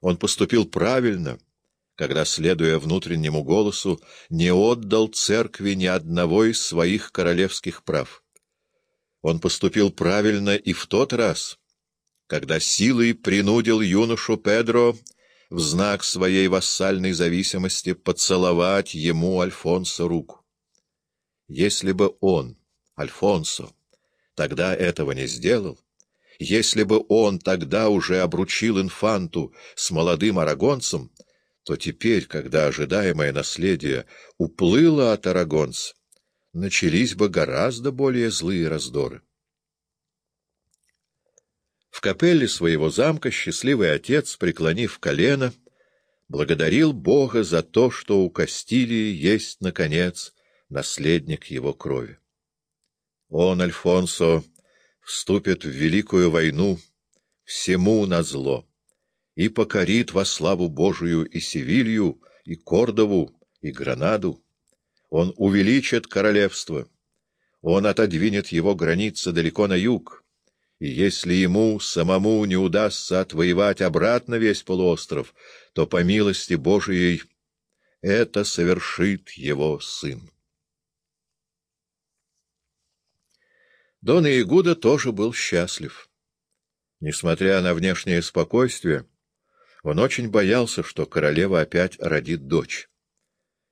Он поступил правильно, когда, следуя внутреннему голосу, не отдал церкви ни одного из своих королевских прав. Он поступил правильно и в тот раз, когда силой принудил юношу Педро в знак своей вассальной зависимости поцеловать ему Альфонсо руку. Если бы он, Альфонсо, тогда этого не сделал, если бы он тогда уже обручил инфанту с молодым арагонцем, то теперь, когда ожидаемое наследие уплыло от арагонца, начались бы гораздо более злые раздоры. В капелле своего замка счастливый отец, преклонив колено, благодарил Бога за то, что у Кастилии есть, наконец, наследник его крови. Он, Альфонсо, вступит в великую войну всему назло и покорит во славу Божию и Севилью, и Кордову, и Гранаду. Он увеличит королевство, он отодвинет его границы далеко на юг, и если ему самому не удастся отвоевать обратно весь полуостров, то, по милости Божией, это совершит его сын. Дон Иегуда тоже был счастлив. Несмотря на внешнее спокойствие, он очень боялся, что королева опять родит дочь.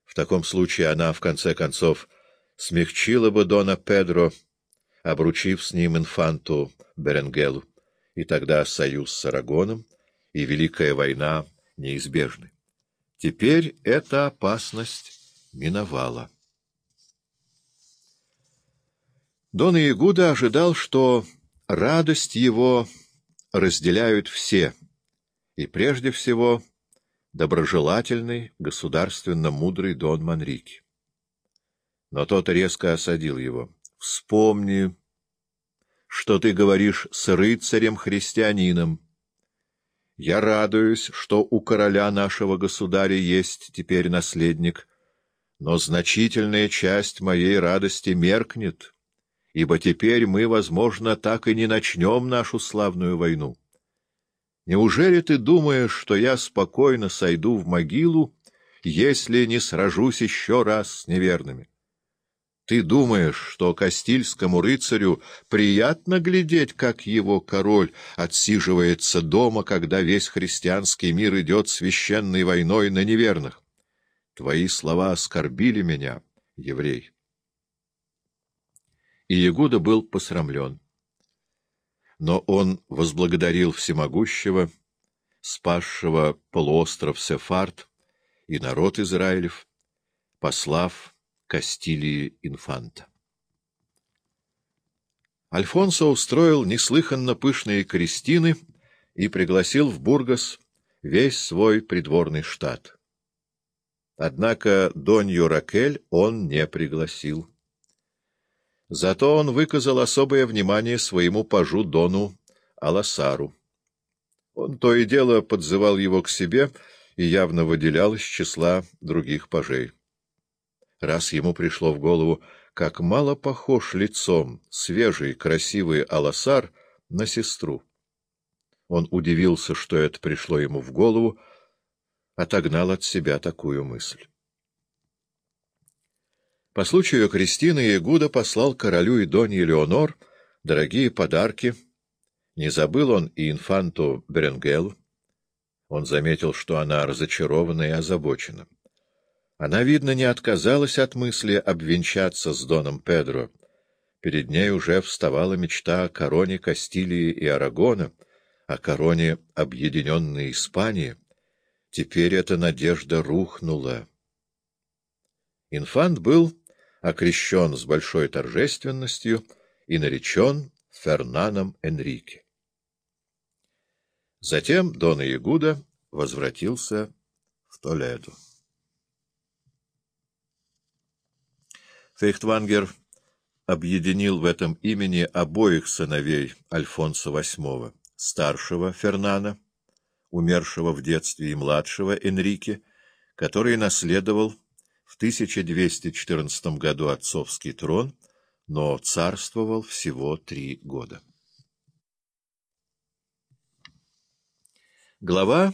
В таком случае она, в конце концов, смягчила бы Дона Педро, обручив с ним инфанту Беренгелу, и тогда союз с Арагоном и Великая война неизбежны. Теперь эта опасность миновала. Дон Иегуда ожидал, что радость его разделяют все, и прежде всего доброжелательный, государственно мудрый Дон Манрики. Но тот резко осадил его. «Вспомни, что ты говоришь с рыцарем-христианином. Я радуюсь, что у короля нашего государя есть теперь наследник, но значительная часть моей радости меркнет» ибо теперь мы, возможно, так и не начнем нашу славную войну. Неужели ты думаешь, что я спокойно сойду в могилу, если не сражусь еще раз с неверными? Ты думаешь, что Кастильскому рыцарю приятно глядеть, как его король отсиживается дома, когда весь христианский мир идет священной войной на неверных? Твои слова оскорбили меня, еврей и Ягуда был посрамлен. Но он возблагодарил всемогущего, спасшего полуостров Сефард и народ Израилев, послав Кастилии инфанта. Альфонсо устроил неслыханно пышные крестины и пригласил в Бургас весь свой придворный штат. Однако Донью Ракель он не пригласил. Зато он выказал особое внимание своему пажу Дону Аласару. Он то и дело подзывал его к себе и явно выделял из числа других пажей. Раз ему пришло в голову, как мало похож лицом свежий, красивый Аласар на сестру. Он удивился, что это пришло ему в голову, отогнал от себя такую мысль. По случаю Кристины Ягуда послал королю и Донье Леонор дорогие подарки. Не забыл он и инфанту Беренгелу. Он заметил, что она разочарована и озабочена. Она, видно, не отказалась от мысли обвенчаться с Доном Педро. Перед ней уже вставала мечта о короне Кастилии и Арагона, о короне объединенной Испании. Теперь эта надежда рухнула. Инфант был окрещен с большой торжественностью и наречен Фернаном Энрике. Затем Дон Ягуда возвратился в Толедо. Фейхтвангер объединил в этом имени обоих сыновей Альфонса VIII, старшего Фернана, умершего в детстве, и младшего Энрике, который наследовал в 1214 году отцовский трон, но царствовал всего три года. Глава